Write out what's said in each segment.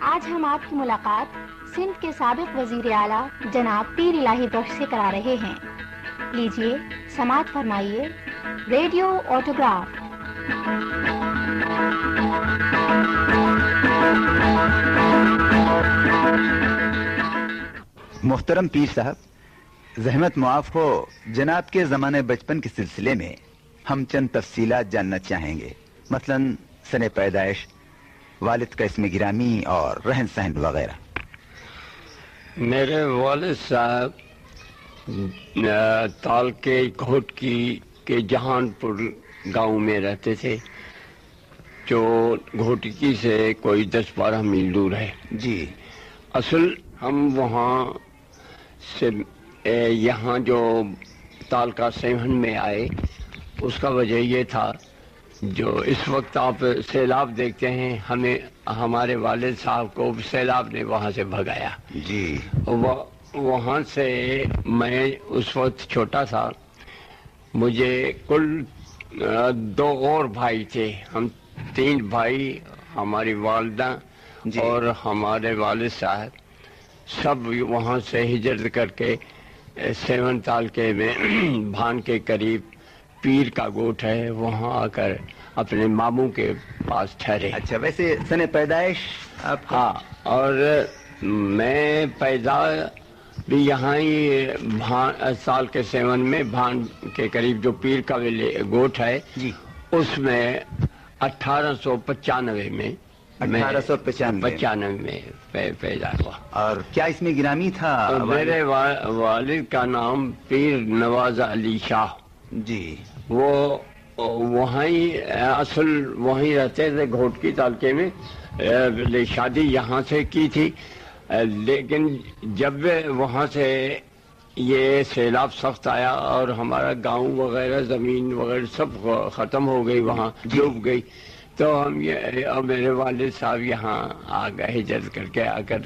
آج ہم آپ کی ملاقات سندھ کے سابق وزیر اعلیٰ جناب پیر الہی بخش سے کرا رہے ہیں۔ لیجیے سماعت فرمائیے، ریڈیو آٹوگراف۔ محترم پیر صاحب، زحمت معاف ہو، جناب کے زمانے بچپن کے سلسلے میں ہم چند تفصیلات جاننا چاہیں گے۔ مثلا سن پیدائش والد کا اسم گرامی اور رہن سہن وغیرہ۔ میرے والد صاحب تال کے گھوٹ کی کے جہان پور گاؤں میں رہتے تھے جو گھوٹکی سے کوئی دس بارہ میل دور ہے۔ جی۔ اصل ہم وہاں سے یہاں جو تال کا سیون میں آئے اس کا وجہ یہ تھا جو اس وقت آپ سیلاب دیکھتے ہیں ہمیں ہمارے والد صاحب کو سیلاب نے وہاں سے بھگایا۔ جی۔ وہاں سے میں اس وقت چھوٹا تھا۔ مجھے کل دو اور بھائی تھے۔ ہم تین بھائی ہماری والدہ جی۔ اور ہمارے والد صاحب۔ سب وہاں سے ہجرت کر کے سیون تال کے میں بھان کے قریب پیر کا گوٹ ہے۔ وہاں آ کر اپنے ماموں کے پاس ٹھہرے۔ اچھا ویسے سن پیدائش آپ کا ہاں اور میں پیدا بھی یہاں ہی بھان سال کے سیون میں بھان کے قریب جو پیر کا گوٹ ہے جی۔ اس میں اٹھارہ سو پچانوے میں اٹھارہ سو پچانوے۔ پچانوے میں پیدا ہوا۔ اور کیا اس میں گرامی تھا؟ میرے وا- والد کا نام پیر نواز علی شاہ۔ جی۔ وہ وہاں ہی اصل وہیں رہتے تھے گھوٹکی تالکے میں۔ لے شادی یہاں سے کی تھی۔ لیکن جب وہاں سے یہ سیلاب سخت آیا اور ہمارا گاؤں وغیرہ زمین وغیرہ سب ختم ہو گئی وہاں ڈوب گئی۔ تو ہم یہ اور میرے والد صاحب یہاں آ گئے ہجرت کر کے آ کر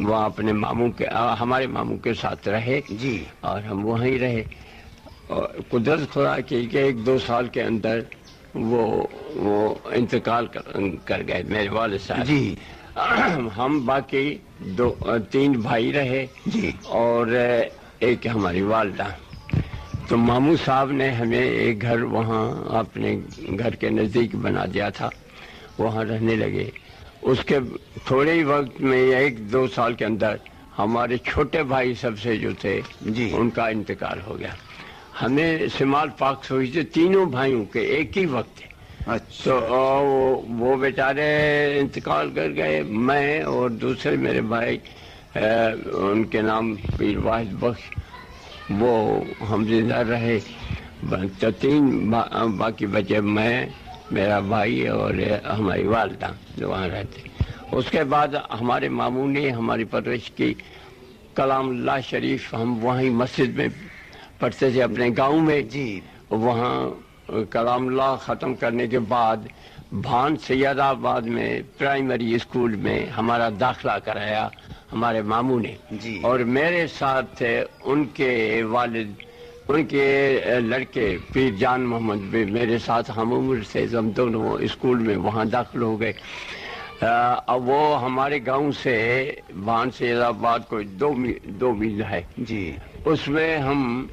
وہاں اپنے ماموں کے ہمارے ماموں کے ساتھ رہے۔ جی۔ اور ہم وہیں رہے۔ اور قدرت خدا کی کہ ایک دو سال کے اندر وہ وہ انتقال کر کر گئے میرے والد صاحب۔ جی۔ ہم باقی دو تین بھائی رہے جی۔ اور ایک ہماری والدہ۔ تو ماموں صاحب نے ہمیں ایک گھر وہاں اپنے گھر کے نزدیک بنا دیا تھا۔ وہاں رہنے لگے۔ اس کے تھوڑے ہی وقت میں ایک دو سال کے اندر ہمارے چھوٹے بھائی سب سے جو تھے جی۔ ان کا انتقال ہو گیا۔ ہمیں سمال پاک ہوئی تھی تینوں بھائیوں کے ایک ہی وقت تھے اچھا۔ تو وہ- بیچارے انتقال کر گئے میں اور دوسرے میرے بھائی ان کے نام پیر واحد بخش وہ ہم زندہ رہے۔ تو تین با- باقی بچے میں میرا بھائی اور ہماری والدہ جو وہاں رہتے اس کے بعد ہمارے ماموں نے ہماری پرورش کی کلام اللہ شریف ہم وہیں مسجد میں پڑھتے تھے اپنے گاؤں میں جی۔ وہاں کلام اللہ ختم کرنے کے بعد بھان سید آباد میں پرائمری اسکول میں ہمارا داخلہ کرایا ہمارے ماموں نے۔ جی۔ اور میرے ساتھ تھے ان کے والد ان کے لڑکے پیر جان محمد بھی میرے ساتھ ہم عمر سے ہم دونوں اسکول میں وہاں داخل ہو گئے۔ اب وہ ہمارے گاؤں سے بھان سید آباد کوئی دو میل دو میل ہے۔ جی۔ اس میں ہم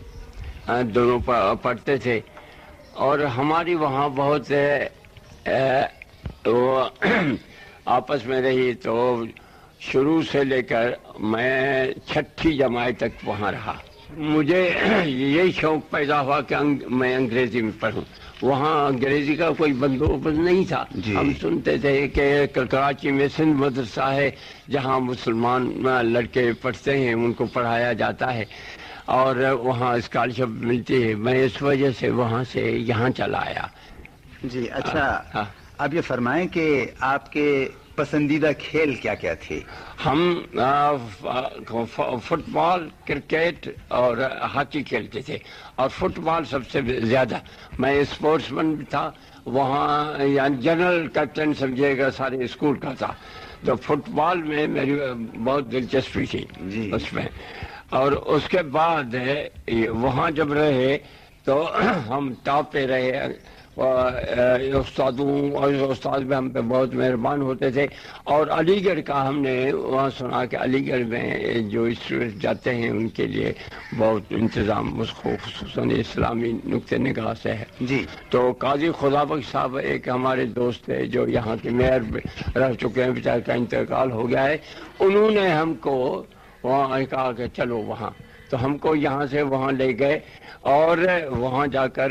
دونوں پڑھتے تھے۔ اور ہماری وہاں بہت وہ آپس میں رہی تو شروع سے لے کر میں چھٹی جماعت تک وہاں رہا۔ مجھے یہی شوق پیدا ہوا کہ میں انگریزی میں پڑھوں۔ وہاں انگریزی کا کوئی بندوبست نہیں تھا۔ جی۔ ہم سنتے تھے کہ کراچی میں سندھ مدرسہ ہے جہاں مسلمان لڑکے پڑھتے ہیں ان کو پڑھایا جاتا ہے۔ اور وہاں اسکالرشپ ملتی ہے۔ میں اس وجہ سے وہاں سے یہاں چلا آیا۔ جی اچھا۔ ہاں۔ آپ یہ فرمائیں کہ آپ کے پسندیدہ کھیل کیا کیا تھے؟ ہم فٹ بال کرکٹ اور ہاکی کھیلتے تھے۔ اور فٹ بال سب سے زیادہ۔ میں اسپورٹس مین بھی تھا۔ وہاں یعنی جنرل کیپٹن سمجھے گا سارے اسکول کا تھا۔ تو فٹ بال میں میری بہت دلچسپی تھی جی۔ اس میں۔ اور اس کے بعد وہاں جب رہے تو ہم ٹاپ پہ رہے استادوں اور استاد بھی ہم پہ بہت مہربان ہوتے تھے اور علی گڑھ کا ہم نے وہاں سنا کہ علی گڑھ میں جو اسٹوڈنٹ جاتے ہیں ان کے لیے بہت انتظام اس کو خصوصاً اسلامی نقطۂ نگاہ سے ہے۔ جی۔ تو قاضی خدا بخش صاحب ایک ہمارے دوست تھے جو یہاں کے میئر رہ چکے ہیں بیچار کا انتقال ہو گیا ہے۔ انہوں نے ہم کو وہاں کہا کہ چلو وہاں۔ تو ہم کو یہاں سے وہاں لے گئے اور وہاں جا کر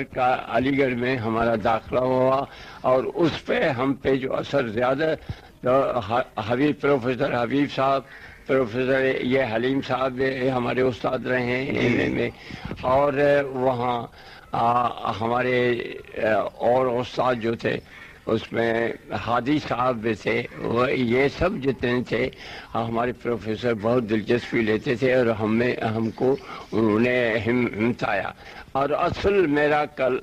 علی گڑھ میں ہمارا داخلہ ہوا اور اس پہ ہم پہ جو اثر زیادہ حبیب پروفیسر حبیب صاحب، پروفیسر یہ حلیم صاحب ہمارے استاد رہے ہیں ایم اے میں۔ اور وہاں ہمارے اور استاد جو تھے اس میں ہادی صاحب بھی تھے وہ یہ سب جتنے تھے ہمارے پروفیسر بہت دلچسپی لیتے تھے اور ہمیں ہم کو انہوں نے ہمتایا اور اصل میرا کل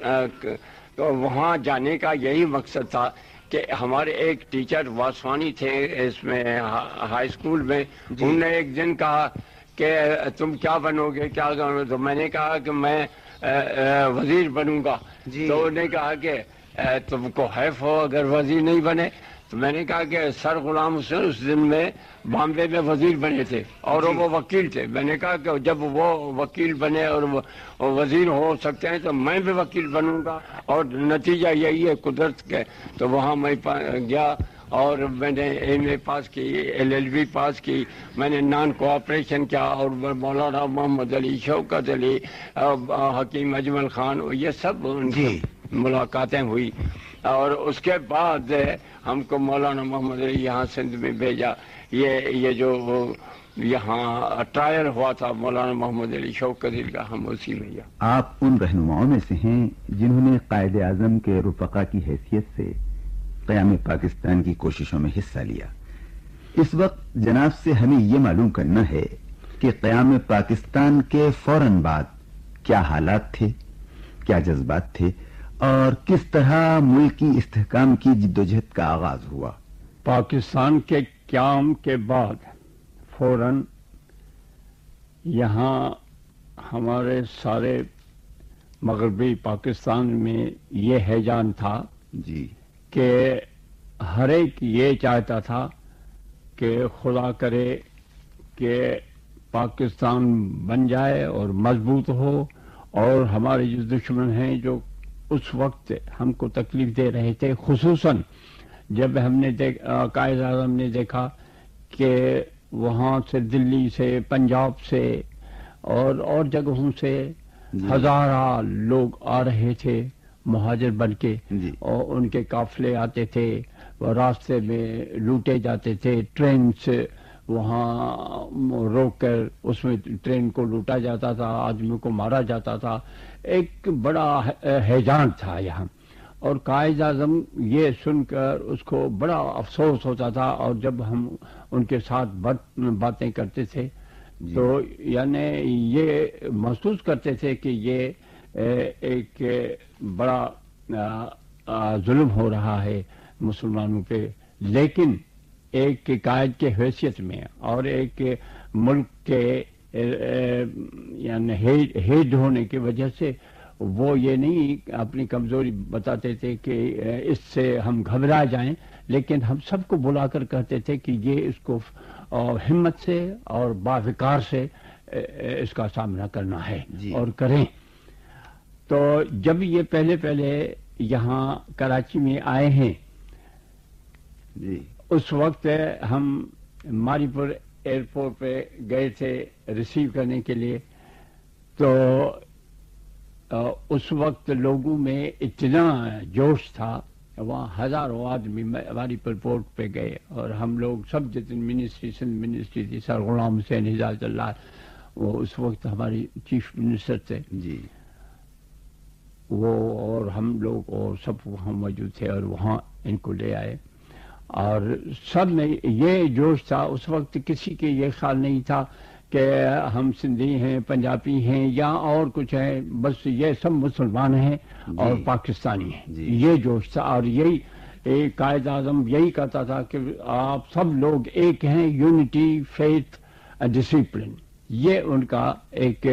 وہاں جانے کا یہی مقصد تھا کہ ہمارے ایک ٹیچر واسوانی تھے اس میں ہائی اسکول میں۔ جی۔ انہوں نے ایک دن کہا کہ تم کیا بنو گے کیا کرو تو میں نے کہا کہ میں وزیر بنوں گا۔ جی۔ تو انہوں نے کہا کہ تم کو حیف ہو اگر وزیر نہیں بنے تو میں نے کہا کہ سر غلام حسین اس دن میں بامبے میں وزیر بنے تھے اور جی۔ وہ وکیل تھے۔ میں نے کہا کہ جب وہ وکیل بنے اور وزیر ہو سکتے ہیں تو میں بھی وکیل بنوں گا اور نتیجہ یہی ہے قدرت کے۔ تو وہاں میں گیا اور میں نے ایم اے پاس کی ایل ایل بی پاس کی۔ میں نے نان کوآپریشن کیا اور مولانا محمد علی شوکت علی حکیم اجمل خان یہ سب جی۔ ملاقاتیں ہوئی اور اس کے بعد ہم کو مولانا محمد علی یہاں سندھ میں بھیجا۔ یہ یہ جو یہاں ٹرائل ہوا تھا مولانا محمد علی شوق کا، ہم اسی میں آپ ان رہنماؤں میں سے ہیں جنہوں نے قائد اعظم کے رفقا کی حیثیت سے قیام پاکستان کی کوششوں میں حصہ لیا۔ اس وقت جناب سے ہمیں یہ معلوم کرنا ہے کہ قیام پاکستان کے فوراً بعد کیا حالات تھے، کیا جذبات تھے اور کس طرح ملک کی استحکام کی جدوجہد کا آغاز ہوا؟ پاکستان کے قیام کے بعد فوراً یہاں ہمارے سارے مغربی پاکستان میں یہ حیجان تھا جی۔ کہ ہر ایک یہ چاہتا تھا کہ خدا کرے کہ پاکستان بن جائے اور مضبوط ہو اور ہمارے جو دشمن ہیں جو اس وقت ہم کو تکلیف دے رہے تھے خصوصاً جب ہم نے قائد اعظم نے دیکھا کہ وہاں سے دلی سے پنجاب سے اور اور جگہوں سے جی۔ ہزارہ لوگ آ رہے تھے مہاجر بن کے جی۔ اور ان کے قافلے آتے تھے وہ راستے میں لوٹے جاتے تھے ٹرین سے وہاں روک کر اس میں ٹرین کو لوٹا جاتا تھا آدمیوں کو مارا جاتا تھا۔ ایک بڑا حیجان تھا یہاں۔ اور قائد اعظم یہ سن کر اس کو بڑا افسوس ہوتا تھا اور جب ہم ان کے ساتھ باتیں کرتے تھے جی۔ تو یعنی یہ محسوس کرتے تھے کہ یہ ایک بڑا ظلم ہو رہا ہے مسلمانوں پہ۔ لیکن ایک قائد کے حیثیت میں اور ایک ملک کے یعنی ہیڈ ہونے کی وجہ سے وہ یہ نہیں اپنی کمزوری بتاتے تھے کہ اس سے ہم گھبرا جائیں لیکن ہم سب کو بلا کر کہتے تھے کہ یہ اس کو ہمت سے اور باوقار سے اس کا سامنا کرنا ہے جی۔ اور کریں۔ تو جب یہ پہلے پہلے یہاں کراچی میں آئے ہیں جی۔ اس وقت ہم ماری پور ایئرپورٹ پہ گئے تھے ریسیو کرنے کے لیے تو اس وقت لوگوں میں اتنا جوش تھا وہاں ہزاروں آدمی ہماری پورٹ پہ گئے اور ہم لوگ سب جتنے منسٹری سندھ منسٹری تھی سر غلام حسین حجاز اللہ وہ اس وقت ہماری چیف منسٹر تھے۔ جی۔ وہ اور ہم لوگ اور سب وہاں موجود تھے اور وہاں ان کو لے آئے۔ اور سب میں یہ جوش تھا اس وقت کسی کے یہ خیال نہیں تھا کہ ہم سندھی ہیں پنجابی ہیں یا اور کچھ ہیں بس یہ سب مسلمان ہیں جی۔ اور پاکستانی ہیں۔ جی۔ یہ جوش تھا اور یہی قائد اعظم یہی کہتا تھا کہ آپ سب لوگ ایک ہیں یونٹی فیتھ ڈسپلن۔ یہ ان کا ایک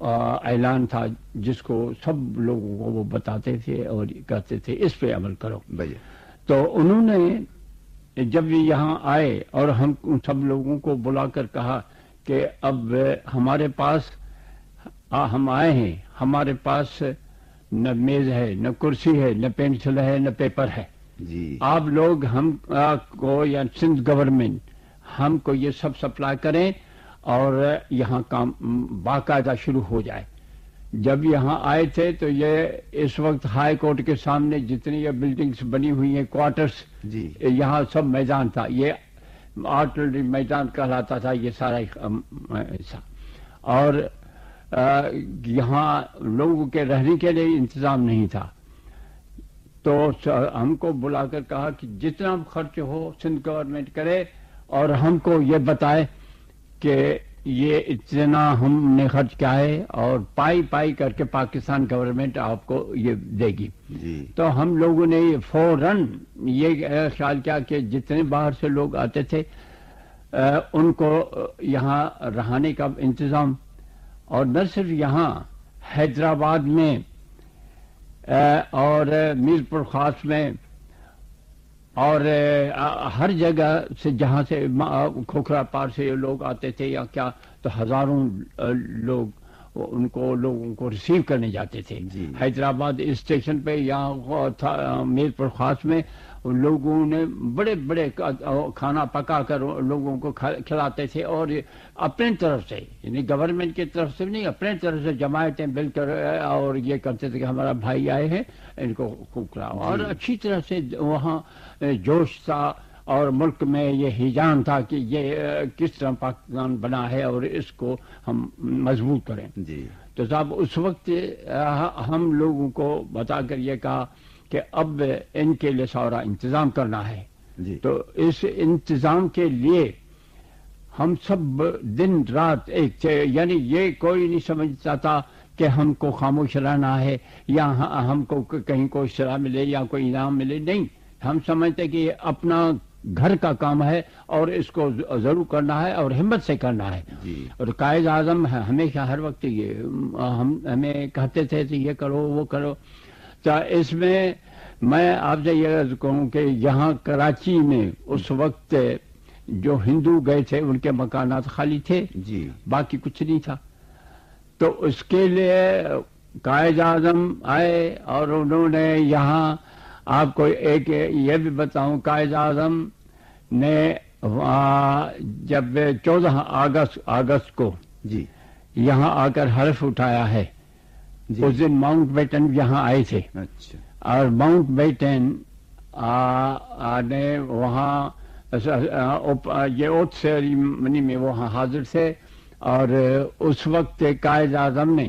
اعلان تھا جس کو سب لوگوں کو وہ بتاتے تھے اور کہتے تھے اس پہ عمل کرو۔ بھیا تو انہوں نے جب یہ یہاں آئے اور ہم سب لوگوں کو بلا کر کہا کہ اب ہمارے پاس آ- ہم آئے ہیں۔ ہمارے پاس نہ میز ہے نہ کرسی ہے نہ پینسل ہے نہ پیپر ہے۔ جی۔ آپ لوگ ہم آ، کو یا سندھ گورنمنٹ ہم کو یہ سب سپلائی کریں اور یہاں کام باقاعدہ شروع ہو جائے۔ جب یہاں آئے تھے تو یہ اس وقت ہائی کورٹ کے سامنے جتنی یہ بلڈنگز بنی ہوئی ہیں کوارٹرز جی۔ یہاں سب میدان تھا۔ یہ آرٹلری میدان کہلاتا تھا یہ سارا ایسا اور یہاں لوگوں کے رہنے کے لیے انتظام نہیں تھا۔ تو ہم کو بلا کر کہا کہ جتنا خرچ ہو سندھ گورنمنٹ کرے اور ہم کو یہ بتائے کہ یہ اتنا ہم نے خرچ کیا ہے اور پائی پائی کر کے پاکستان گورنمنٹ آپ کو یہ دے گی۔ جی۔ تو ہم لوگوں نے فوراً یہ خیال کیا کہ جتنے باہر سے لوگ آتے تھے ان کو یہاں رہانے کا انتظام۔ اور نہ صرف یہاں حیدرآباد میں اور اہ، میر پور خاص میں اور ہر جگہ سے جہاں سے کھوکھرا پار سے لوگ آتے تھے یا کیا تو ہزاروں لوگ ان کو لوگوں کو ریسیو کرنے جاتے تھے۔ جی۔ حیدرآباد اسٹیشن پہ تھا میر پور خاص میں لوگوں نے بڑے بڑے کھانا پکا کر لوگوں کو کھلاتے تھے اور اپنے طرف سے یعنی گورنمنٹ کی طرف سے نہیں اپنے طرف سے جماعتیں مل کر اور یہ کرتے تھے کہ ہمارا بھائی آئے ہیں ان کو خوب کھلاؤ اور اچھی طرح سے وہاں جوش تھا اور ملک میں یہ ہیجان تھا کہ یہ کس طرح پاکستان بنا ہے اور اس کو ہم مضبوط کریں۔ جی۔ تو صاحب اس وقت ہم لوگوں کو بتا کر یہ کہا کہ اب ان کے لیے سارا انتظام کرنا ہے۔ جی۔ تو اس انتظام کے لیے ہم سب دن رات ایک تھے۔ یعنی یہ کوئی نہیں سمجھتا تھا کہ ہم کو خاموش رہنا ہے یا ہ- ہم کو کہیں کوئی سلاح ملے یا کوئی انعام ملے۔ نہیں۔ ہم سمجھتے کہ یہ اپنا گھر کا کام ہے اور اس کو ضرور کرنا ہے اور ہمت سے کرنا ہے۔ جی۔ اور قائد اعظم ہمیشہ ہر وقت یہ ہم ہمیں کہتے تھے کہ یہ کرو وہ کرو۔ تو اس میں میں آپ سے یہ عرض کروں کہ یہاں کراچی میں اس وقت جو ہندو گئے تھے ان کے مکانات خالی تھے۔ جی۔ باقی کچھ نہیں تھا۔ تو اس کے لیے قائد اعظم آئے اور انہوں نے یہاں آپ کو ایک یہ بھی بتاؤں قائد اعظم نے جب چودہ اگست اگست کو جی۔ یہاں آ کر حلف اٹھایا ہے۔ جی۔ اس دن ماؤنٹ بیٹن یہاں آئے تھے۔ اچھا۔ اور ماؤنٹ بیٹن نے وہاں یہ اوت سیریمنی میں وہاں حاضر تھے۔ اور اس وقت قائد اعظم نے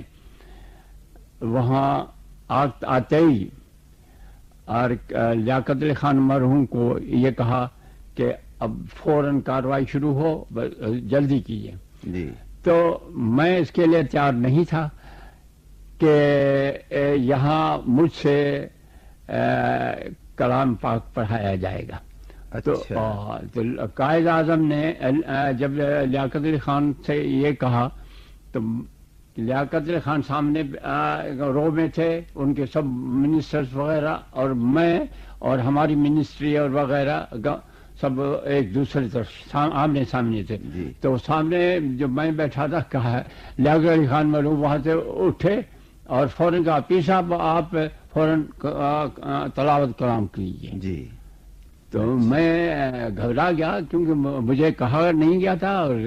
وہاں آتے ہی اور لیاقت علی خان مرحوم کو یہ کہا کہ اب فوراً کاروائی شروع ہو جلدی کیجیے جی۔ تو میں اس کے لیے تیار نہیں تھا کہ یہاں مجھ سے کلام پاک پڑھایا جائے گا۔ تو اچھا۔ تو قائد اعظم نے جب لیاقت علی خان سے یہ کہا تو لیاقت علی خان سامنے رو میں تھے ان کے سب منسٹرز وغیرہ اور میں اور ہماری منسٹری اور وغیرہ سب ایک دوسرے طرف آمنے سامنے تھے۔ جی۔ تو سامنے جو میں بیٹھا تھا کہا لیاقت علی خان معلوم وہاں سے اٹھے اور فوراً کہا پیر صاحب آپ فوراً تلاوت کلام کیجیے جی۔ تو میں گھبرا گیا کیونکہ مجھے کہا نہیں گیا تھا اور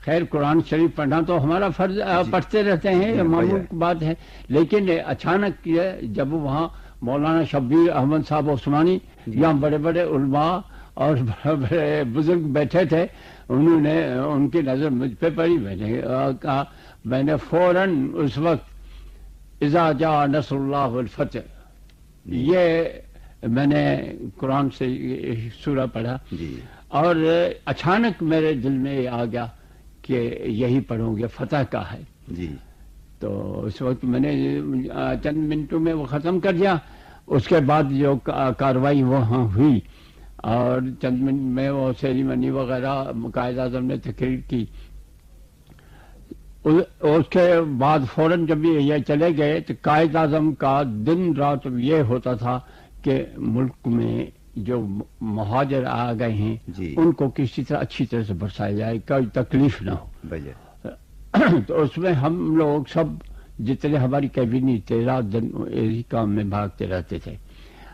خیر قرآن شریف پڑھنا تو ہمارا فرض جی. پڑھتے رہتے ہیں جی، معمول. کی بات ہے لیکن اچانک جب وہاں مولانا شبیر احمد صاحب عثمانی جی. یہاں بڑے بڑے علماء اور بڑے بڑے بزرگ بیٹھے تھے انہوں نے ان کی نظر مجھ پہ پڑی میں نے کہا میں نے فوراً اس وقت اذا جا نصر اللہ والفتح یہ میں نے قرآن سے سورہ پڑھا۔ جی۔ اور اچانک میرے دل میں یہ آ گیا کہ یہی پڑھوں گے فتح کا ہے۔ جی۔ تو اس وقت میں نے چند منٹوں میں وہ ختم کر دیا۔ اس کے بعد جو کا- کاروائی وہاں ہوئی۔ اور چند منٹ میں وہ سیریمنی وغیرہ قائد اعظم نے تقریر کی۔ اس کے بعد فوراً جب یہ چلے گئے تو قائد اعظم کا دن رات یہ ہوتا تھا کہ ملک میں جو مہاجر آ گئے ہیں جی۔ ان کو کسی طرح اچھی طرح سے برسایا جائے کوئی تکلیف نہ ہو۔ تو اس میں ہم لوگ سب جتنے ہماری کیبینی تھے رات دن اسی کام میں بھاگتے رہتے تھے۔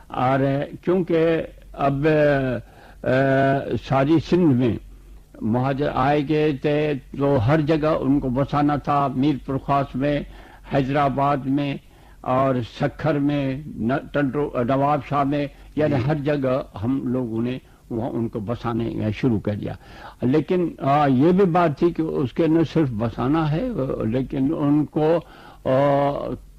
اور کیونکہ اب ساری سندھ میں مہاجر آئے گئے تھے تو ہر جگہ ان کو بسانا تھا۔ میر پرخاص میں حیدرآباد میں اور سکھر میں نواب شاہ میں یعنی ہر جگہ ہم لوگوں نے وہ ان کو بسانے شروع کر دیا۔ لیکن یہ بھی بات تھی کہ اس کے نہ صرف بسانا ہے لیکن ان کو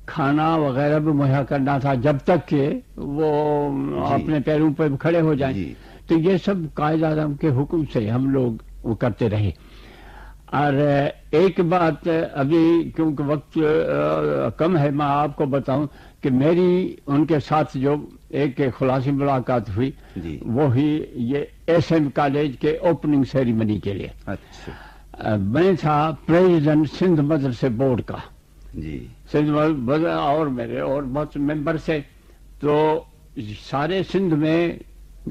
کھانا وغیرہ بھی مہیا کرنا تھا جب تک کہ وہ جی۔ اپنے پیروں پہ کھڑے ہو جائیں۔ جی۔ تو یہ سب قائد اعظم کے حکم سے ہم لوگ وہ کرتے رہے۔ اور ایک بات ابھی کیونکہ وقت کم ہے میں آپ کو بتاؤں کہ میری ان کے ساتھ جو ایک خلاصی ملاقات ہوئی جی۔ وہی یہ ایس ایم کالج کے اوپننگ سیریمنی کے لیے۔ اچھا۔ میں تھا پریزیڈنٹ سندھ مدرسے بورڈ کا۔ جی۔ سندھ اور میرے اور بہت ممبر سے تو سارے سندھ میں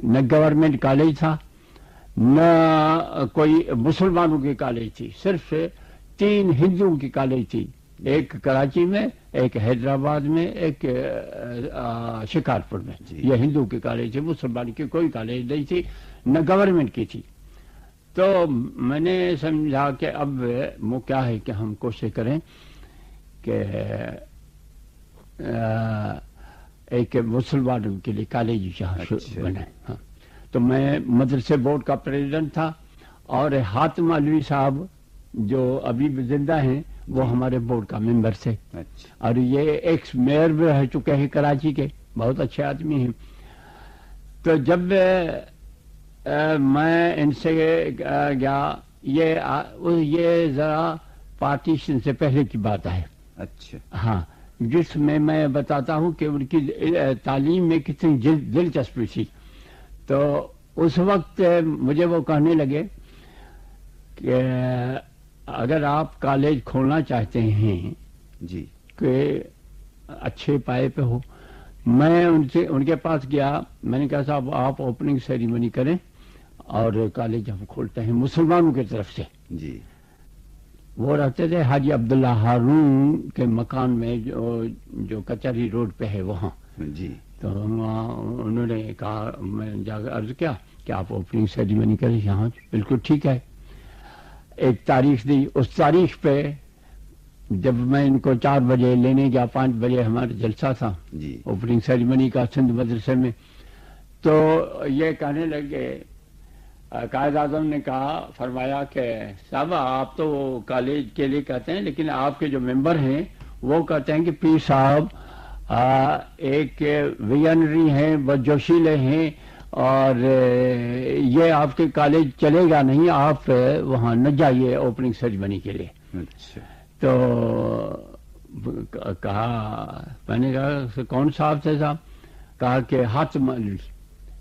نہ گورنمنٹ کالج تھا نہ کوئی مسلمانوں کی کالج تھی صرف تین ہندوؤں کی کالج تھی۔ ایک کراچی میں ایک حیدرآباد میں ایک شکارپور میں۔ جی۔ یہ ہندو کی کالج تھی مسلمان کی کوئی کالج نہیں تھی نہ گورنمنٹ کی تھی۔ تو میں نے سمجھا کہ اب وہ کیا ہے کہ ہم کوشش کریں کہ ایک مسلمانوں کے لیے کالج جہاں اچھا۔ بنے ہاں۔ تو میں مدرسے بورڈ کا پریزیڈنٹ تھا اور حاتم علوی صاحب جو ابھی بھی زندہ ہیں وہ ہمارے بورڈ کا ممبر تھے۔ اچھا۔ اور یہ ایکس میئر بھی رہ چکے ہیں کراچی کے بہت اچھے آدمی ہیں۔ تو جب میں ان سے گیا یہ یہ ذرا پارٹیشن سے پہلے کی بات ہے۔ اچھا۔ ہاں جس میں میں بتاتا ہوں کہ ان کی تعلیم میں کتنی دلچسپی تھی۔ تو اس وقت مجھے وہ کہنے لگے کہ اگر آپ کالج کھولنا چاہتے ہیں جی۔ کہ اچھے پائے پہ ہو میں ان سے ان کے پاس گیا۔ میں نے کہا صاحب آپ اوپننگ سیریمنی کریں اور کالج ہم کھولتے ہیں مسلمانوں کی طرف سے۔ جی۔ وہ رہتے تھے حاجی عبداللہ ہارون کے مکان میں جو جو کچہری روڈ پہ ہے وہاں۔ جی۔ تو انہوں نے کہا میں جا کر عرض کیا کہ آپ اوپننگ سیریمنی کریں یہاں۔ بالکل ٹھیک ہے۔ ایک تاریخ دی اس تاریخ پہ جب میں ان کو چار بجے لینے گیا پانچ بجے ہمارا جلسہ تھا جی۔ اوپننگ سیریمنی کا سندھ مدرسے میں تو یہ کہنے لگے قائد اعظم نے کہا فرمایا کہ صاحب آپ تو کالج کے لیے کہتے ہیں لیکن آپ کے جو ممبر ہیں وہ کہتے ہیں کہ پیر صاحب ایک ویژنری ہیں جوشیلے ہیں اور یہ آپ کے کالج چلے گا نہیں آپ وہاں نہ جائیے اوپننگ سیریمنی کے لیے۔ اچھا۔ تو کہا میں نے کہا کون صاحب تھے صاحب؟ کہا کہ ہاتھ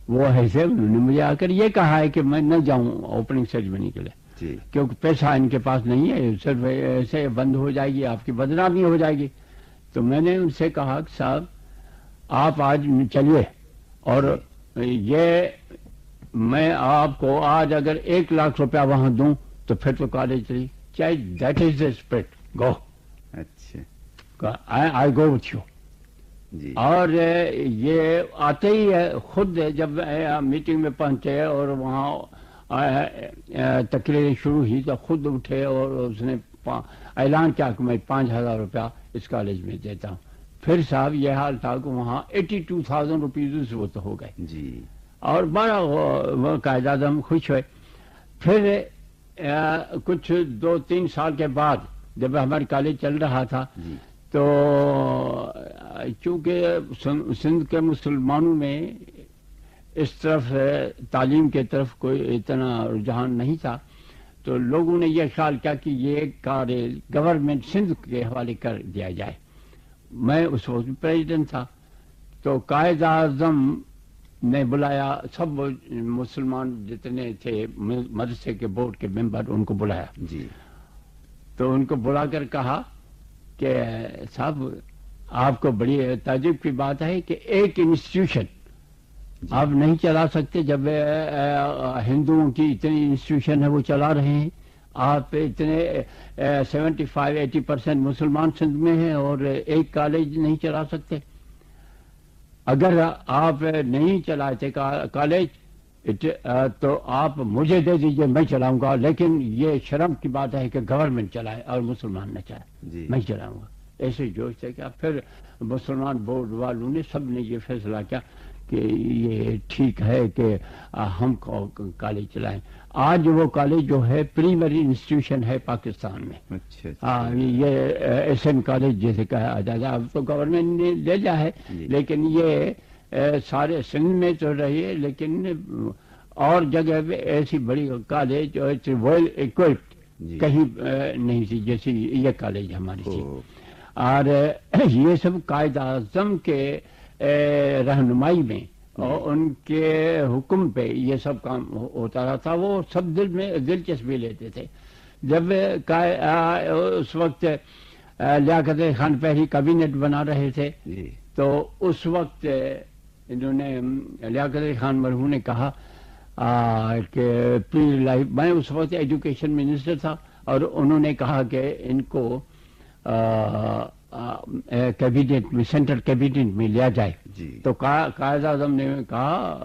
وہ ایسے انہوں نے مجھے آ کر یہ کہا ہے کہ میں نہ جاؤں اوپننگ سیریمنی کے لیے۔ جی۔ کیونکہ پیسہ ان کے پاس نہیں ہے صرف ایسے بند ہو جائے گی آپ کی بدنامی ہو جائے گی۔ تو میں نے ان سے کہا کہ صاحب آپ آج چلیے اور یہ میں آپ کو آج اگر ایک لاکھ روپیہ وہاں دوں تو پھر تو کالج چلی چاہے that is the spirit go اچھا۔ آئی گو وتھ یو جی۔ اور یہ آتے ہی خود جب میٹنگ میں پہنچے اور وہاں تقریر شروع ہوئی تو خود اٹھے اور اس نے اعلان کیا کہ میں پانچ ہزار روپیہ اس کالج میں دیتا ہوں۔ پھر صاحب یہ حال تھا کہ وہاں ایٹی ٹو تھاؤزینڈ روپیز وہ تو ہو گئے۔ جی۔ اور بڑا قائد اعظم خوش ہوئے۔ پھر کچھ دو تین سال کے بعد جب ہمارے کالج چل رہا تھا جی۔ تو چونکہ سندھ کے مسلمانوں میں اس طرف تعلیم کے طرف کوئی اتنا رجحان نہیں تھا تو لوگوں نے یہ خیال کیا کہ یہ کالج گورنمنٹ سندھ کے حوالے کر دیا جائے۔ میں اس وقت پریزیڈنٹ تھا۔ تو قائد اعظم نے بلایا سب مسلمان جتنے تھے مدرسے کے بورڈ کے ممبر ان کو بلایا۔ جی۔ تو ان کو بلا کر کہا کہ صاحب آپ کو بڑی تعجب کی بات ہے کہ ایک انسٹیٹیوشن آپ نہیں چلا سکتے جب ہندوؤں کی اتنی انسٹیٹیوشن ہے وہ چلا رہے ہیں۔ آپ اتنے سیونٹی فائیو ایٹی پرسینٹ مسلمان سندھ میں ہیں اور ایک کالج نہیں چلا سکتے۔ اگر آپ نہیں چلاتے کالج تو آپ مجھے دے دیجیے میں چلاؤں گا۔ لیکن یہ شرم کی بات ہے کہ گورنمنٹ چلائے اور مسلمان نہ چلائے۔ جی۔ میں چلاؤں گا۔ ایسے جوش تھے کیا پھر مسلمان بورڈ والوں نے سب نے یہ فیصلہ کیا۔ کہ یہ ٹھیک ہے کہ ہم کالج چلائیں۔ آج وہ کالج جو ہے پریمری انسٹیٹیوشن ہے پاکستان میں۔ اچھا ہاں یہ ایس ایم کالج جیسے کہا جاتا ہے اب تو گورنمنٹ نے لے لیا ہے جی۔ لیکن یہ سارے سندھ میں تو رہی ہے لیکن اور جگہ پہ ایسی بڑی کالج ویل اکوپڈ جی۔ کہیں نہیں تھی جیسی یہ کالج ہماری تھی۔ او، اور یہ سب قائد اعظم کے رہنمائی میں۔ اور ان کے حکم پہ یہ سب کام ہوتا رہا تھا وہ سب دل میں دلچسپی لیتے تھے۔ جب اس وقت لیاقت خان پہری کابینٹ بنا رہے تھے۔ جی۔ تو اس وقت انہوں نے لیاقت خان مرحو نے کہا کہ پیر لائف میں اس وقت ایجوکیشن منسٹر تھا اور انہوں نے کہا کہ ان کو کیبینٹ میں سینٹرل کیبینٹ میں لیا جائے۔ جی۔ تو قائد اعظم نے کہا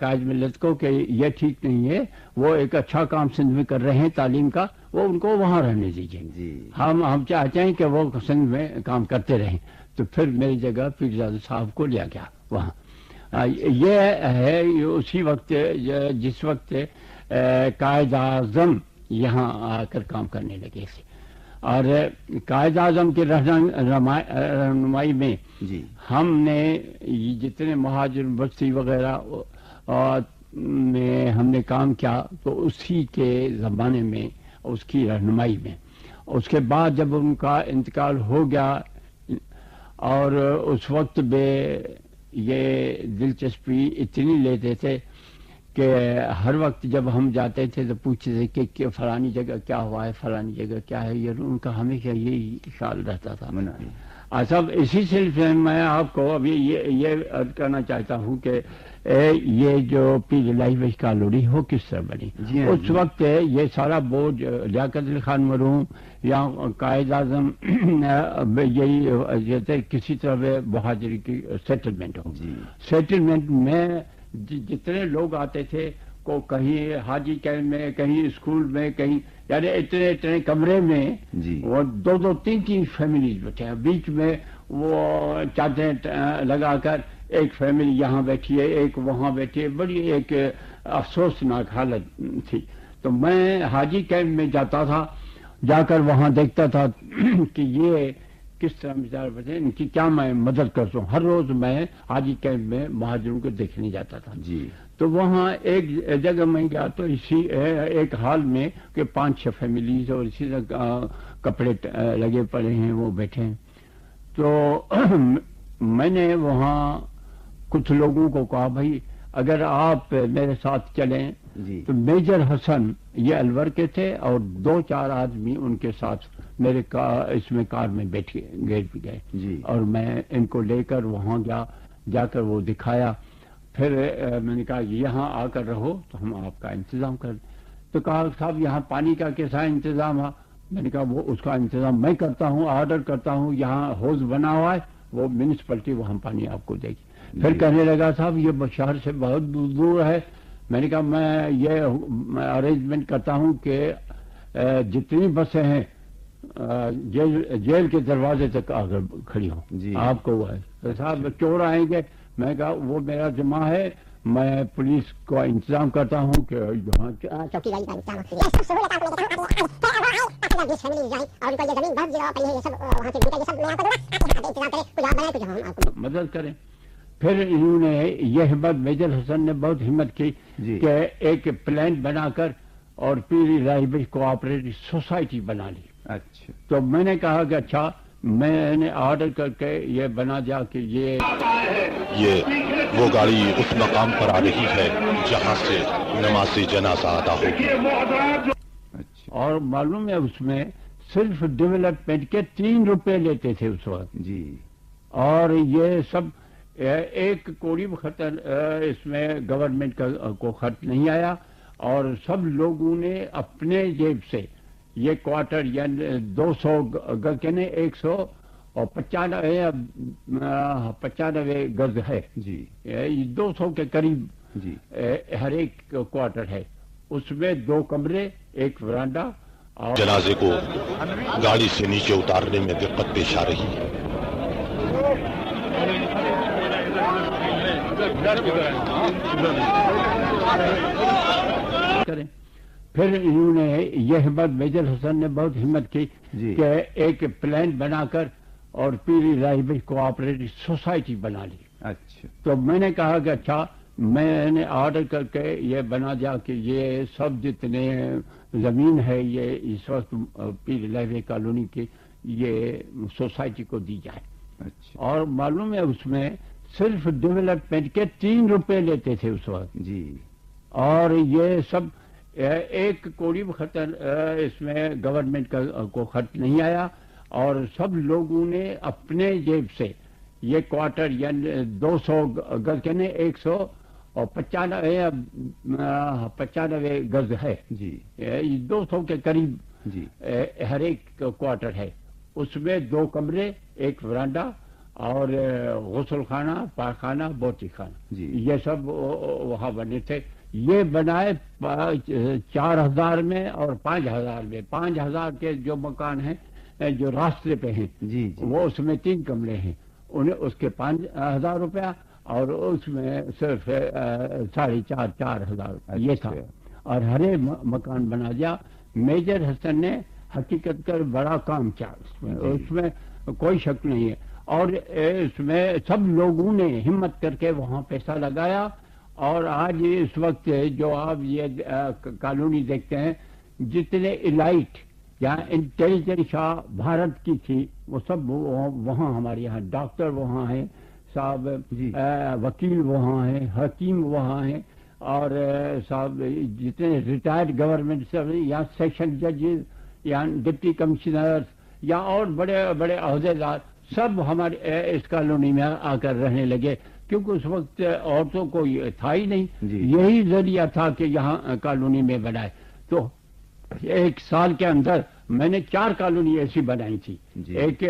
قائد ملت کو کہ یہ ٹھیک نہیں ہے وہ ایک اچھا کام سندھ میں کر رہے ہیں تعلیم کا وہ ان کو وہاں رہنے دیجیے جی۔ ہم ہم چاہتے ہیں کہ وہ سندھ میں کام کرتے رہیں۔ تو پھر میری جگہ پیرزاد صاحب کو لیا گیا وہاں۔ یہ ہے اسی وقت جس وقت قائد اعظم یہاں آ کر کام کرنے لگے تھے۔ اور قائد اعظم کی رہنمائی میں جی۔ ہم نے جتنے مہاجر بستی وغیرہ میں ہم نے کام کیا تو اسی کے زمانے میں اس کی رہنمائی میں۔ اس کے بعد جب ان کا انتقال ہو گیا اور اس وقت میں یہ دلچسپی اتنی لیتے تھے کہ ہر وقت جب ہم جاتے تھے تو پوچھتے تھے کہ فلانی جگہ کیا ہوا ہے فلانی جگہ کیا ہے؟ یہ ان کا ہمیشہ یہی خیال رہتا تھا۔ صاحب اسی سلسلے میں میں آپ کو ابھی یہ یہ کرنا چاہتا ہوں کہ یہ جو پی لائف کالوری ہو کس طرح بنی؟ جی اس وقت یہ سارا بورڈ لیاقت علی خان مرحوم یا قائد اعظم یہی کسی طرح بہادری کی سیٹلمنٹ ہو۔ جی۔ سیٹلمنٹ میں جتنے لوگ آتے تھے کو کہیں حاجی کیمپ میں کہیں اسکول میں کہیں یعنی اتنے اتنے کمرے میں جی۔ وہ دو دو تین تین فیملیز بیٹھے ہیں۔ بیچ میں وہ چادریں لگا کر ایک فیملی یہاں بیٹھی ہے ایک وہاں بیٹھی ہے۔ بڑی ایک افسوسناک حالت تھی۔ تو میں حاجی کیمپ میں جاتا تھا جا کر وہاں دیکھتا تھا کہ یہ کس طرح بچار بچے ان کی کیا میں مدد کرتا ہوں ہر روز میں حاجی کیمپ میں مہاجروں کو دیکھنے جاتا تھا۔ جی۔ تو وہاں ایک جگہ میں گیا تو اسی ایک حال میں کہ پانچ چھ فیملیز اور اسی طرح کپڑے لگے پڑے ہیں وہ بیٹھے ہیں۔ تو میں نے وہاں کچھ لوگوں کو کہا بھائی اگر آپ میرے ساتھ چلیں جی۔ تو میجر حسن یہ الور کے تھے اور دو چار آدمی ان کے ساتھ میرے اس میں کار میں بیٹھ گئے بھی گئے۔ جی۔ اور میں ان کو لے کر وہاں گیا جا کر وہ دکھایا۔ پھر میں نے کہا یہاں آ کر رہو تو ہم آپ کا انتظام کر تو کہا صاحب یہاں پانی کا کیسا انتظام ہے؟ میں نے کہا وہ اس کا انتظام میں کرتا ہوں آرڈر کرتا ہوں یہاں ہوز بنا ہوا ہے وہ میونسپلٹی وہاں پانی آپ کو دے گی۔ پھر کہنے لگا صاحب یہ شہر سے بہت دور ہے میں نے کہا میں یہ ارینجمنٹ کرتا ہوں کہ جتنی بسیں ہیں جیل جیل کے دروازے تک آ کر کھڑی ہوں۔ جی۔ آپ کو وہ ہے۔ صاحب چور آئیں گے۔ میں کہا وہ میرا جمع ہے۔ میں پولیس کا انتظام کرتا ہوں کہ یہاں کو کو کو کو مدد کریں۔ پھر انہوں نے یہ ہمت میجر حسن نے بہت ہمت کی جی۔ کہ ایک پلان بنا کر اور پیری رائبش کوآپریٹو سوسائٹی بنا لی۔ اچھا۔ تو میں نے کہا کہ اچھا میں نے آرڈر کر کے یہ بنا دیا کہ یہ یہ وہ گاڑی اس مقام پر آ رہی ہے جہاں سے نماز جنازہ ادا ہوگی۔ اچھا۔ اور معلوم ہے اس میں صرف ڈیولپمنٹ کے تین روپے لیتے تھے اس وقت۔ جی۔ اور یہ سب ایک کوڑی خطر اس میں گورنمنٹ کا کو خرچ نہیں آیا اور سب لوگوں نے اپنے جیب سے یہ کوارٹر یعنی دو سو گز کے نہیں ایک سو اور پچانوے پچانوے گز ہے۔ جی۔ یہ دو سو کے قریب جی۔ ہر ایک کوارٹر ہے۔ اس میں دو کمرے ایک ورانڈا اور جنازے کو گاڑی سے نیچے اتارنے میں دقت پیش آ رہی ہے۔ کریں۔ پھر انہوں نے یہ ہمت میجر حسن نے بہت ہمت کی جی۔ کہ ایک پلان بنا کر اور پیری رائبل کوآپریٹو سوسائٹی بنا لی۔ اچھا۔ تو میں نے کہا کہ اچھا میں نے آرڈر کر کے یہ بنا دیا کہ یہ سب جتنے زمین ہے یہ اس وقت پیر لہوے کالونی کی یہ سوسائٹی کو دی جائے۔ اچھا۔ اور معلوم ہے اس میں صرف ڈیولپمنٹ کے تین روپے لیتے تھے اس وقت۔ جی۔ اور یہ سب ایک کوڑی خطر اس میں گورنمنٹ کا کو خرچ نہیں آیا۔ اور سب لوگوں نے اپنے جیب سے یہ کوارٹر یعنی دو سو گز کے ایک سو اور پچانوے پچانوے گز ہے۔ جی۔ دو سو کے قریب جی۔ ہر ایک کوارٹر ہے۔ اس میں دو کمرے ایک ورانڈا اور غسل خانہ پاخانہ بوٹی خانہ۔ جی۔ یہ سب وہ- وہ- وہاں بنے تھے۔ یہ بنائے چار ہزار میں اور پانچ ہزار میں۔ پانچ ہزار کے جو مکان ہیں جو راستے پہ ہیں جی جی۔ وہ اس میں تین کمرے ہیں۔ انہیں اس کے پانچ ہزار روپیہ اور اس میں صرف ساڑھے چار چار ہزار یہ تھا۔ اچھا۔ اور ہر ایک م- مکان بنا دیا۔ میجر حسن نے حقیقت کر بڑا کام کیا۔ اس میں جی۔ اس میں کوئی شک نہیں ہے۔ اور اس میں سب لوگوں نے ہمت کر کے وہاں پیسہ لگایا اور آج اس وقت جو آپ یہ کالونی دیکھتے ہیں جتنے الائٹ یا انٹیلیجنس بھارت کی تھی وہ سب وہ- وہاں ہمارے یہاں ڈاکٹر وہاں ہیں صاحب جی۔ وکیل وہاں ہیں حکیم وہاں ہیں اور صاحب جتنے ریٹائرڈ گورنمنٹ سے یا سیشن ججز یا ڈپٹی کمشنر یا اور بڑے بڑے عہدے دار سب ہمارے اس کالونی میں آ کر رہنے لگے کیونکہ اس وقت عورتوں کو یہ تھا ہی نہیں۔ جی۔ یہی ذریعہ تھا کہ یہاں کالونی میں بنائے۔ تو ایک سال کے اندر میں نے چار کالونی ایسی بنائی تھی۔ جی۔ ایک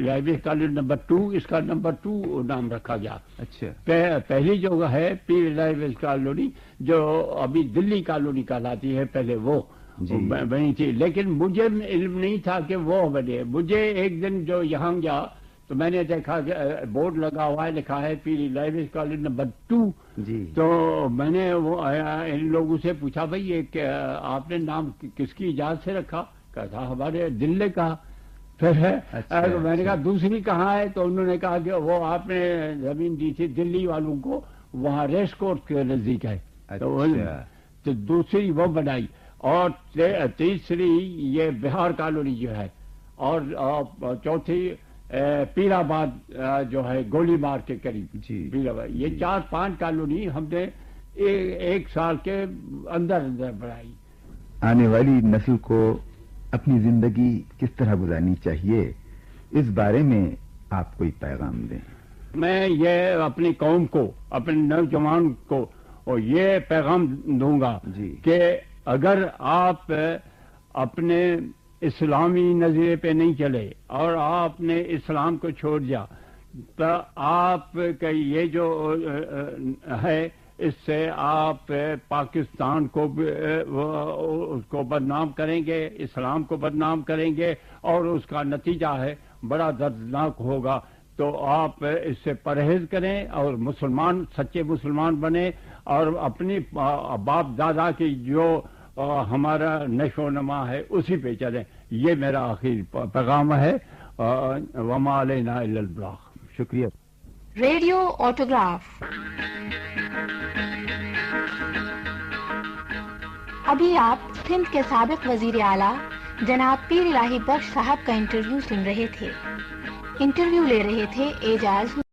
لائبریری کالونی نمبر ٹو اس کا نمبر ٹو نام رکھا گیا۔ اچھا۔ پہ- پہلی جو ہے پیر لائبریری کالونی جو ابھی دلی کالونی کہلاتی ہے پہلے وہ۔ جی۔ بنی تھی۔ لیکن مجھے علم نہیں تھا کہ وہ بنے۔ مجھے ایک دن جو یہاں گیا تو میں نے دیکھا کہ بورڈ لگا ہوا ہے لکھا ہے پیر لائبریری کالونی نمبر ٹو۔ جی۔ تو میں نے وہ ان لوگوں سے پوچھا بھائی یہ آپ نے نام کس کی اجازت سے رکھا؟ کہا تھا ہمارے دل نے کہا۔ پھر ہے۔ اچھا، میں نے کہا اچھا۔ دوسری کہاں ہے؟ تو انہوں نے کہا کہ وہ آپ نے زمین دی تھی دلی والوں کو وہاں ریس کورٹ کے نزدیک ہے۔ تو اچھا۔ تو دوسری وہ بنائی۔ اور تیسری یہ بہار کالونی جو ہے اور چوتھی پیر آباد جو ہے گولی مار کے قریب جی۔ پیر آباد یہ جی۔ چار پانچ کالونی ہم نے ایک سال کے اندر اندر بنائی آنے والی نسل کو اپنی زندگی کس طرح گزارنی چاہیے اس بارے میں آپ کوئی پیغام دیں میں یہ اپنی قوم کو اپنے نوجوان کو اور یہ پیغام دوں گا جی۔ کہ اگر آپ اپنے اسلامی نظریے پہ نہیں چلے اور آپ نے اسلام کو چھوڑ دیا، تو آپ کا یہ جو، ہے، اس سے آپ پاکستان کو اس کو بدنام کریں گے، اسلام کو بدنام کریں گے اور اس کا نتیجہ ہے بڑا دردناک ہوگا۔ تو آپ اس سے پرہیز کریں اور مسلمان، سچے مسلمان بنے اور اپنی باپ دادا کی جو ہمارا نشو نما ہے، اسی پہ چلیں۔ یہ میرا آخری پیغام ہے۔ وما علینا البلاغ۔ شکریہ۔ Radio autograph. ابھی آپ سندھ کے سابق وزیر اعلیٰ جناب پیر الہی بخش صاحب کا انٹرویو سن رہے تھے۔ انٹرویو لے رہے تھے اعجاز